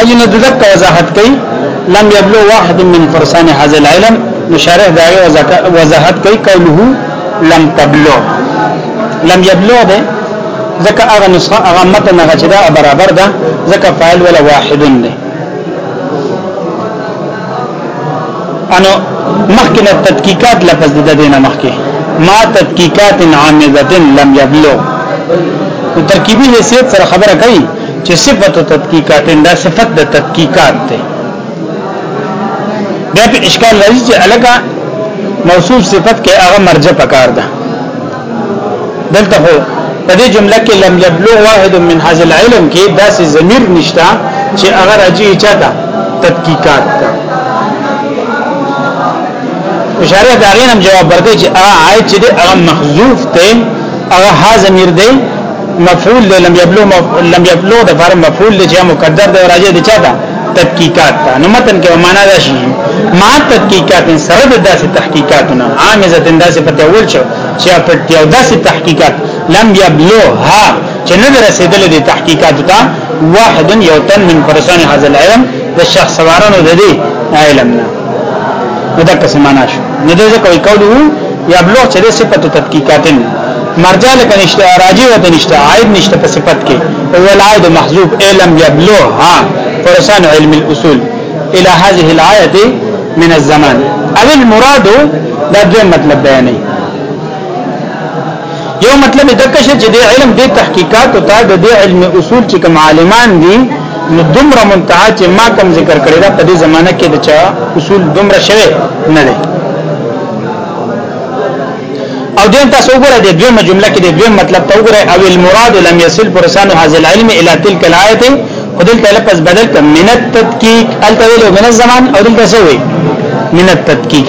اجنه دغه وضاحت کوي لم يبلغ واحد من فرسان هذا العلم مشارح دا وضاحت کوي قوله لم تبلغ لم يبلغ ده ځکه هغه نسخه هغه متن هغه چې دا برابر ده ځکه فاعل ولا واحد ده انو مخکې تدقیقات لفظ د دینه مخکې ما تدقیقات عامده لم یبلغ ترکیبی حیثیت سره خبره کوي چې صفت تدقیقات دا صفت د تدقیقات ده بیا په اشکال راځي چې الګه موصوف صفت کې هغه مرجع پکار ده دلته هو په دې جمله کې لم يبلغ واحد من هذا العلم کې داسې ضمیر نشتا چې هغه راځي چاته تحقیقات ته اشاره دا غینم جواب ورکړي چې هغه آیت چې هغه محذوف ته هغه ها ضمیر دی مفعول دی لم یبلو مف... لم یبلو د فار مفعول دی چې مقدر دی راځي د چا ده تحقیقات ته نو متن کې معنا ده شي ما تحقیقات سره د داسې تحقیقاتونه عامه ځدن داسې پته ول شو چې په یو داسې تحقیقات لم یبلو ها چې نه رسیدل دي تحقیقات ته واحد یو تن من فرسان هذا العلم د شخص وارانو د دې علم نه نو دا کسې معنا شو نو دې ځکه وی قوله یا بلوغ چې صفت تحقیقاتن مرجع لکه نشته راجع وته نشته عائد نشته په صفت کې او العائد محذوف علم یبلغ ها فرسان علم الاصول الى هذه الايه من الزمان او المراد دا دوی مطلب بیانې یو مطلب د کښ چې د علم د تحقیقات او ته د علم اصول چې کوم عالمان دي نو دومره منتها چې ما کوم ذکر کړی دا په دې زمانہ کې د چا اصول دومره شوه نه دي او دین تاسو وګورئ د دویمه جمله کې د دویم مطلب ته وګورئ او المراد لم يصل فرسان هذا العلم الى تلك الايه ودل ته لفظ بدل ک من التدقیق التویل من الزمان او دل ته سوې من التدقیق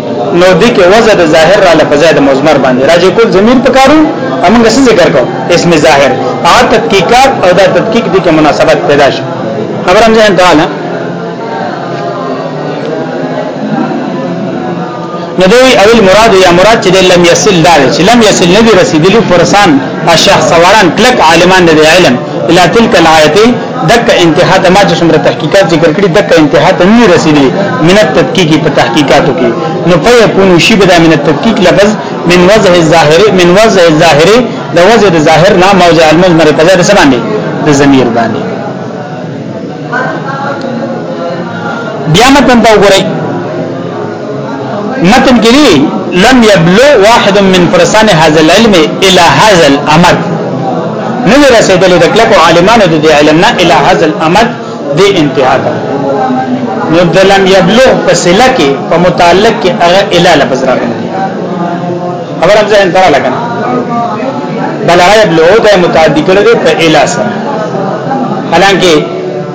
نو دې کې وزن د ظاهر را لپاره د مزمر باندې راځي کول ضمیر پکارو امنګ څه ذکر کو اسم ظاهر او تحقیقات او دا تحقیق دې کې مناسبت پیدا شي خبر هم ځان تعالی ندوی اول مراد یا مراد چې لم یصل دار چې لم یصل ندی رسیدلی فرسان الشخص وران کلک عالمان د علم الى تلك الایتین دک انتها ته ما چې څومره تحقیقات ذکر کړي دک انتها ته نه رسیدي من التدقیق په تحقیقاتو کې نو فیکون شی بدا من التدقیق لفظ من وضع الظاهر من وضع الظاهر د وضع الظاهر لا موضع المضمر په ځای سره باندې د ضمیر باندې بیا متن دا وګورئ متن کې دی لم يبلو واحد من فرسان هذا العلم الى هذا الامر نه رسیدلې د کلکو عالمانو د علم نه الى هذا الامر دی انتها ده نو د لم يبلو په سله کې په متعلق کې هغه الى لفظ راغلی خبره ځین تر لګنه بلغه يبلو د متعدی کړي په الى سره حالانکه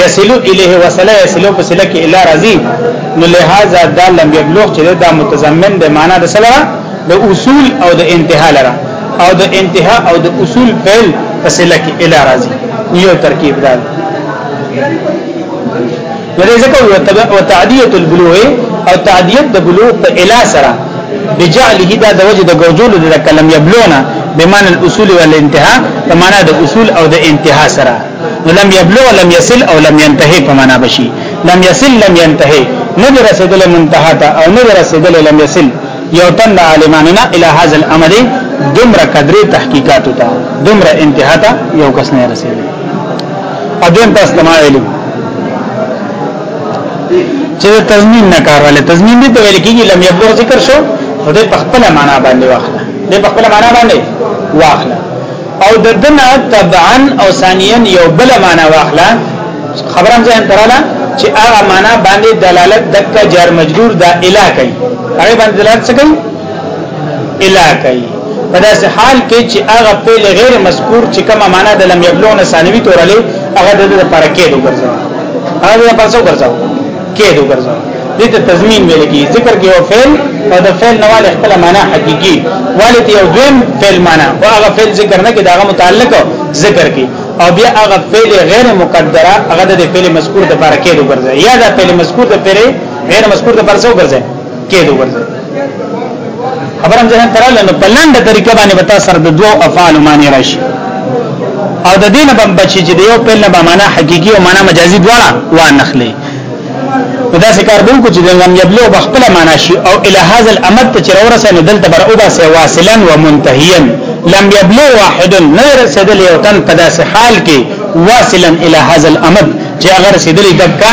یصلو الیه وصله یصلو په سله کې الا راضی نو لہذا دا لم یبلغ چې دا متضمن د معنا د سره د اصول او د انتها لره او د انتها او د اصول فعل په سله کې الا راضی یو ترکیب دا نو ځکه او تعدیه البلوغ او تعدیه د بلوغ په الا سره بجعله دا د وجه د ګرځول د کلم یبلونا بمعنى الاصول والانتهاء بمعنى د اصول او د انتها سره نو لم يبلغ لم يصل او لم ينتهي په معنا بشي لم يصل لم ينتهي نه رسیدل منتها ته او نه رسیدل لم يصل یو تن عالماننا الى هذا الامر دمر قدر تحقیقات ته دمر انتها ته یو کس نه رسیدل اذن تاسو ما ویلو چې تضمین نه کار ولې تضمین دې ته ویل کېږي لم یبلغ ذکر شو خدای په خپل معنا باندې واخله دې په خپل معنا باندې واخله او د دنا تبعا او ثانیا یو بل معنا واخلا خبرم ځان تراله چې هغه معنا باندې دلالت دک جار مجرور دا اله کوي هغه باندې دلالت څه کوي اله کوي په داسې حال کې چې هغه په غیر مذکور چې کومه معنا د لم یبلون ثانوی تورلې هغه د لپاره کې وګرځي هغه په څو ګرځاو قید وګرځو دې ته تضمین ویل کی ذکر کې یو فعل او د فعل نواله خپل معنا حقيقي والد یو دویم فعل معنا او هغه فعل ذکر نه کې داغه متعلق ذکر کی او بیا هغه فعل غیر مقدره هغه د فعل مذکور د بارکې وګرځي یا د فعل مذکور د فعل غیر مذکور د بارکې وګرځي کېدو ورځي خبرم ځه تراله نو بلند طریقه باندې وتا سر د دوو افعال معنی راشي او د دینه بم بچی چې د یو په لبا معنا حقيقي او معنا مجازي دواړه و نخلي دا ذکر بون کو چې د لم یبلو بخپل معنا شي او اله هاذا الامر ته چې ورسه نه دلته بر او باسه واصلا ومنتهيا لم يبلو واحد نه رسیدل یو تن په داسې حال کې واصلا الى هذا الامد چې اگر رسیدلی دکا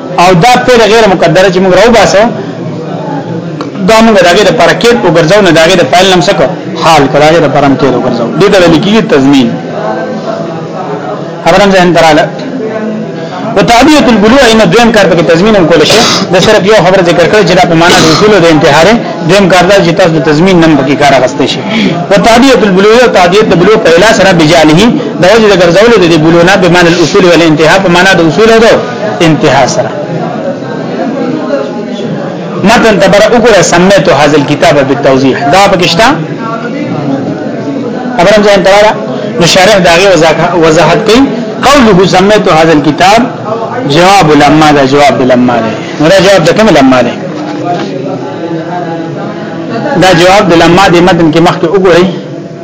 او دا فعل غیر مقدر چې موږ راو باسو دا موږ دغه د پرکیت وګرځو نه دغه د فعل نم سکو حال کړه د پرم کې وګرځو دې ته ویل کیږي تضمین خبرم ځین تراله وتعبیه البلوغ ان دویم کار په تضمین هم کول شي د صرف یو خبر ذکر کړ چې دا په معنا د اصول د انتحار دویم کار دا چې تاسو د تضمین نم په کار غستې شي وتعبیه البلوغ او تعبیه البلوغ په اله سره بجاله د وجه د ګرځولو د بلوغ نه په معنا الاصول والانتها په معنا د اصول او انتها سره متن تبر وګوره سمیت هاذ الكتاب بالتوضیح دا پکشتا خبرم ځان تراله نو شارح داغه وضاحت کوي قوله سمیت هاذ الكتاب جواب لما دا جواب لما دا نو دا جواب د کوم لما دا دا جواب د لما د متن کې مخکې وګورئ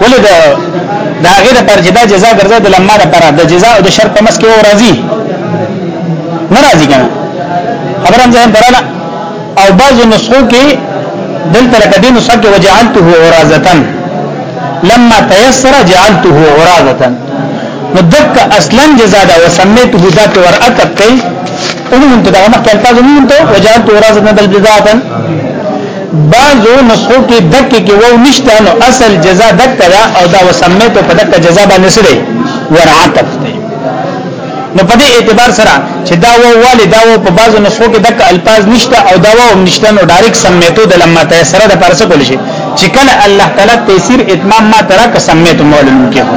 ولې دا دا غیر پر جدا جزاء ګرځي د لمه لپاره د جزاء او د شرط په مس کې و راضي ناراضي کنه خبر هم ځان دراله او بعض نسخو کې دلته لکه دین نسخه کې وجعلته عرازتن لما تيسر جعلته عرازتن نو دک اصلا جزاء دا وسميته ذات ورأتت کوي انهم تدعو مخي الفاظ منهم تو وجعلته عرازتن بل جزاء بعضو نسخو کې دک کې وو نشته نو اصل جزاء دک دا او دا وسمیته په دک جزاء باندې سره ورعتف دی نو په دې اعتبار سره چې دا وو والي دا وو په بعضو نسخو کې دک الفاظ نشته او دا وو نشته نو ډایرک سمیته د لمه ته سره د پرسه کول شي چې کله الله تعالی تفسیر اتمام ما ترا قسمیت مولن کې هو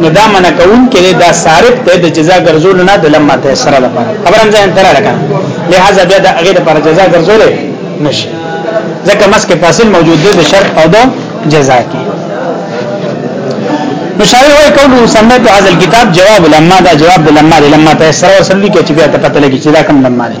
نو دا منع کون کې دا صارف ته د جزاء ګرځول نه د لمه ته سره ده خبرم ځان تر راکا لہذا بیا د هغه لپاره جزاء ګرځول نشي ځکه مس کې فاصل موجود دی د شرط او د جزاء کې مشاور وای کولو سمته هاذ الكتاب جواب لما دا جواب د لما د لما ته سره وسلی کې چې بیا ته پته لګی چې دا کوم لما دی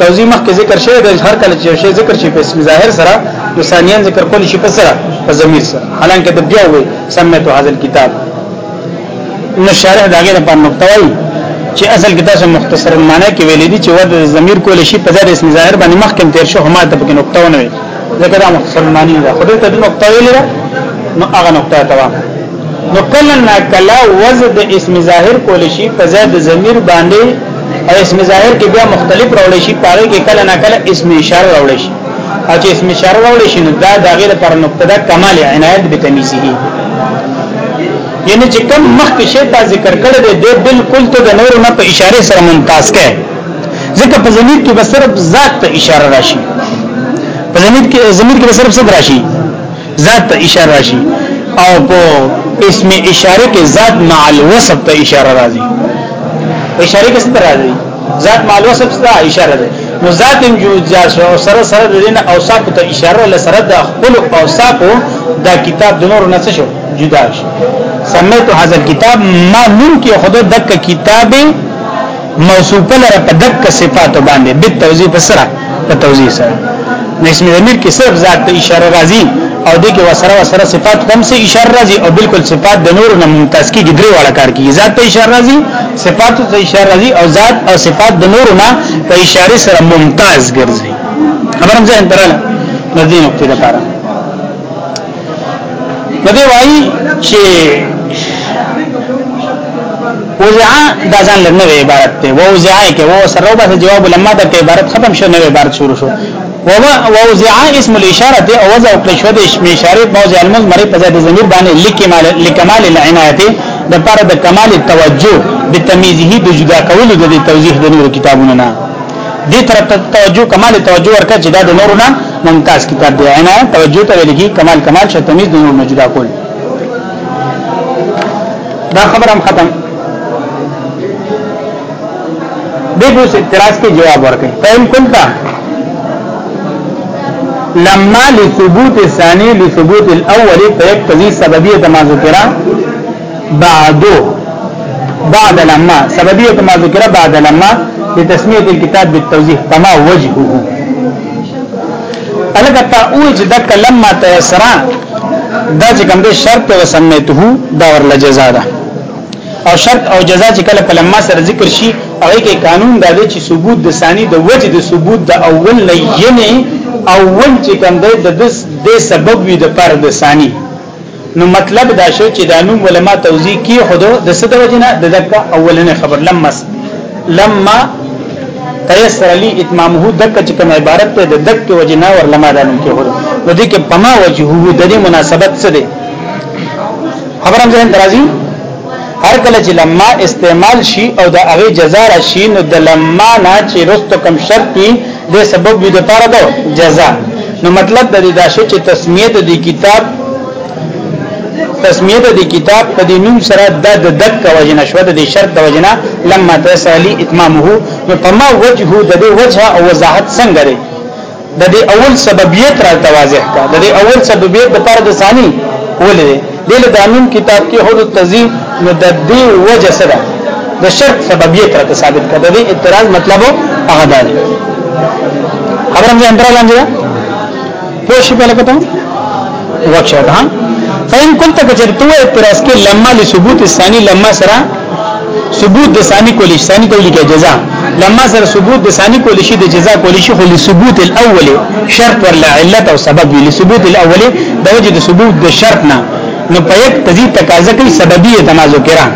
توضیح مخکې ذکر شوی دی هر کله چې شی ذکر شي په اسم ظاهر سره نو ثانیا ذکر کول شي په سره په ضمیر سره حالانکه د بیا وې سمته هاذل کتاب نو شارح داګه په نقطه وایي چې اصل کې تاسو مختصر معنی کې ویلې دي چې ود ضمیر کول شي په ځای اسم ظاهر باندې مخکې تیر شو هم ته په نقطه ونه وي ځکه دا مختصر معنی ده خو دې ته نقطه ویلې نو هغه نقطه ته نو کله نا کله وزن د اسم ظاهر کول شي په ځای د ضمیر باندې او اسم ظاهر کې بیا مختلف راول شي پاره کې کله نا کله اسم اشاره راول شي او چې اسم اشاره راول شي نو دا د غیر پر نقطه د کمال عنایت به تمیزي یعنی چې کم مخ کې شی تا ذکر کړی دی د بالکل ته د نور نه په اشاره سره ممتاز کړي ځکه په ضمیر کې بس صرف ذات ته اشاره راشي په ضمیر کې ضمیر کې صرف صد راشي ذات ته اشاره راشي او په اسم اشاره کې ذات مع الوصف ته اشاره راځي اشاره کې ستر راځي ذات مع الوصف ته اشاره ده نو ذات هم جو ځار شو سره سره د دین اوصاف ته اشاره لسره د خپل اوصاف دا کتاب د نور نه شو جدا شو سمیت هذا الكتاب ما نور کې خود دک کتاب موصوف لره په دک صفات باندې به توضیح سره په توضیح سره اسم ضمیر کې صرف ذات ته اشاره راځي او د کې وسره وسره صفات کم سه اشاره راځي او بالکل صفات د نور نه ممتاز کیږي درې واړه کار کوي ذات ته اشاره راځي صفات ته اشاره راځي او ذات او صفات د نور نه په اشاره سره ممتاز ګرځي خبرم ځین دراله نو دې نقطې لپاره نو دی وایي چې وزع دا ځان له نوې عبارت ته وزع کې و سره به جواب لما د عبارت ختم شو نوې عبارت شروع شو ووزع اسم الاشاره او وضع کړ شو د اسم اشاره موضع المضمر په ځای د ضمیر باندې لکمال لکمال العنایت د پر د کمال توجه د تمیزه د جدا کولو د توضیح د نور کتابونو نه دې طرف ته توجه کمال توجه ورکړه چې دا د نورو نه ممتاز کتاب دی عینا توجه ته لګي کمال کمال شه تمیز د نور نه جدا کول دا خبر هم ختم دغه اعتراض کې جواب ورکړي فهم کولتا لما لثبوت الثاني لثبوت الاول فيقتضي سببيه ما ذكر بعده بعد لما سببيه ما ذكر بعد لما لتسميه الكتاب بالتوضيح فما وجهه الګه تا او چې د کلم ما تیسرا دا چې کوم دې شرط وسمیته دا ورله جزاء ده او شرط او جزاء چې کله په لمما سره ذکر شي هغه کې قانون دا دی چې ثبوت د ثاني د وجه د ثبوت د اول نه یې اول چې کوم دې د د سبب وي د پر د ثاني نو مطلب دا شو چې دا نوم علما توضیح کی خود د صد وجنه د دک اولنې خبر لما لما تیسر علی اتمامه دک چې کوم عبارت ته د دک وجنه ور لما دا نوم کې خود نو دې کې پما وجهه د دې مناسبت څه دی خبرم ځین درازي هر کله چې لما استعمال شي او د هغه جزا راشي نو د لما نه چې رستو کم شرط وي د سبب وي د پاره د جزا نو مطلب د دې دا شو چې تسمیه د کتاب تسمیه د کتاب په دې نوم سره د د دک وجنه شو د شرط د وجنه لما تسالی اتمامه نو په ما وجهه د دې وجهه او وضاحت څنګه لري د دې اول سببیت را تواضح کا د دې اول سببیت د پر د ثاني ولې دې له دامن کتاب کې هو د تزي نو د دې وجه سره د شرط سببیت را ثابت کا د دې اعتراض مطلب هغه ده خبرم دې اندرا لاندې پوه شي په لکه ته وښه ده فإن كنت كجرتو اعتراض کې لما لثبوت الثاني لما سره ثبوت د ثاني کولی شي ثاني کولی کې جزاء لما سره ثبوت د ثاني کولی شي د جزاء کولی شي خو لثبوت الاول شرط ورله علت او سبب وي لثبوت الاول د وجه د ثبوت د شرط نه نو په یک تزي تقاضا کوي سببيه تمازکرا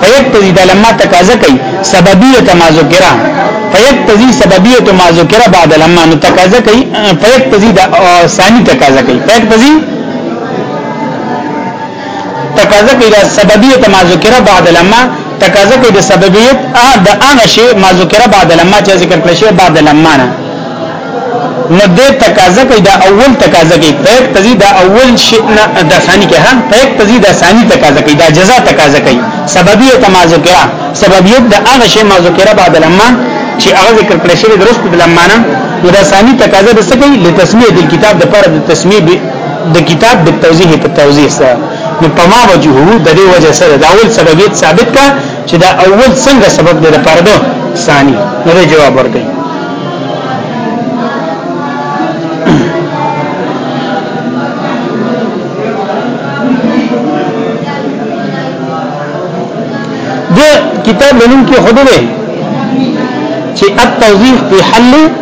په یک تزي د لما تقاضا کوي سببيه تمازکرا په یک تزي سببيه تمازکرا بعد لما نو تقاضا کوي په یک تزي د ثاني تقاضا کوي په یک تزي تقاضا کوي د سببیت ما ذکر بعد لما تقاضا کوي د سببیت ا د هغه شی ما ذکر بعد لما چې ذکر کړی شی بعد لما نه نو د تقاضا کوي د اول تقاضا کوي په تزي د اول شی نه د ثاني کې ها په تزي د ثاني تقاضا کوي د جزاء تقاضا کوي سببیت ما ذکر سببیت د هغه شی ما ذکر بعد لما چې هغه ذکر کړی شی درست د لما نه نو د ثاني تقاضا د څه کوي لتسمیه د کتاب د پر د تسمیه د کتاب د توضیح په توضیح سره نو په ما وجهه د دې وجه سره دا اول سببیت ثابت کا چې دا اول څنګه سبب دی د پردو ثاني نو جواب ورکړي د کتاب لنوم کې خود دی چې التوضیح په حل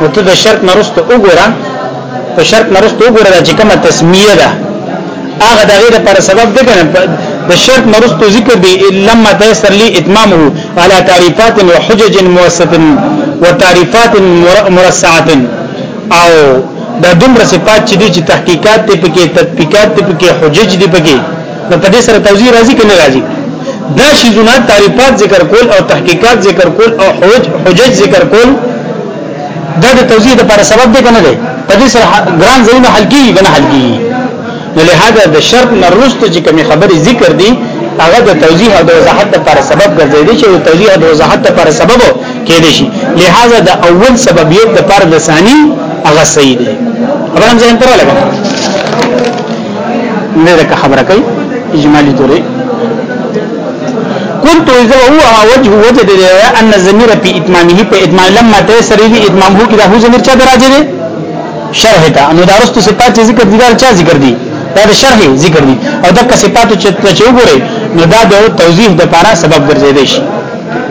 نو ته د شرط نرسته وګوره په شرط نرسته وګوره چې کومه تسمیه ده هغه دغه د پر سبب ده کنه د شرط نرسته ذکر دی لما تيسر لي اتمامه على تعريفات وحجج موسط وتعريفات مرصعه او دا دومره صفات چې دي چې تحقیقات ته پکې تطبیقات ته پکې حجج دي پکې نو په دې سره توضیح راځي کنه راځي دا شیزونه تعریفات ذکر کول او تحقیقات ذکر کول او حجج حجج ذکر کول دا د توضیح لپاره سبب دی کنه دی په دې سره ګران زینو حل کیږي کنه حل کیږي نو لهدا د شرط نرست چې کوم خبرې ذکر دي هغه د توضیح او د وضاحت لپاره سبب ګرځیدي چې د توضیح او د وضاحت لپاره سبب کېدې شي لهدا د اول سببیت لپاره د ثاني هغه صحیح دی خبرم ځین تر لګا نه لکه خبره کوي اجمالی تورې قلت اذا هو وجه وجد ان الضمير في اتمامه په اتمام لما تيسر لي اتمام هو كده هو ضمير چا دراجه دي شرح ته نو دارست صفات ذکر دي دار چا ذکر دي دا د شرح ذکر دي او دغه صفات چې وګوري نو دا د توضیح د لپاره سبب ګرځي دي شي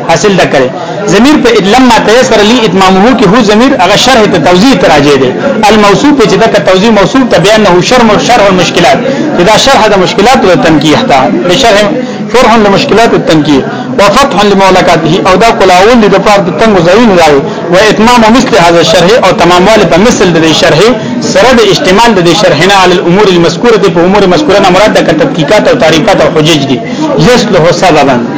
حاصل ده کړي ضمیر په ادلم ما تیسر لی اتمامه کې هو ضمیر هغه شرح ته توضیح تراجه دي الموصوف چې دا توضیح موصوف ته بیان نه شرح او شرح المشکلات دا شرح د مشکلات او تنکیه ته شرح شرح لمشکلات التنکیه وفتح لمولکاته او دا کلاول د فرد تنگ زوین راي و اتمام مثل هذا الشرح او تمام والي په مثل د شرح سره د احتمال د شرحنا علی الامور المذکوره په امور مذکوره مراد د تحقیقات او تعریفات او حجج دي یصلح سببا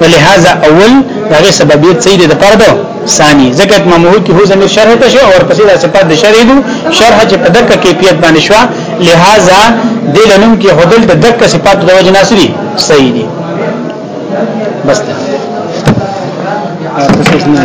ولهذا اول هغه سببیت صحیح دی د پر دو ثانی ځکه امام هو کې هو زمير شرح ته شو او پسې د صفات د شرح دو شرح چې په دغه کیفیت باندې شو لہذا د لنوم کې هدل د دغه صفات د وجه ناسري صحیح دي بس ته تاسو نه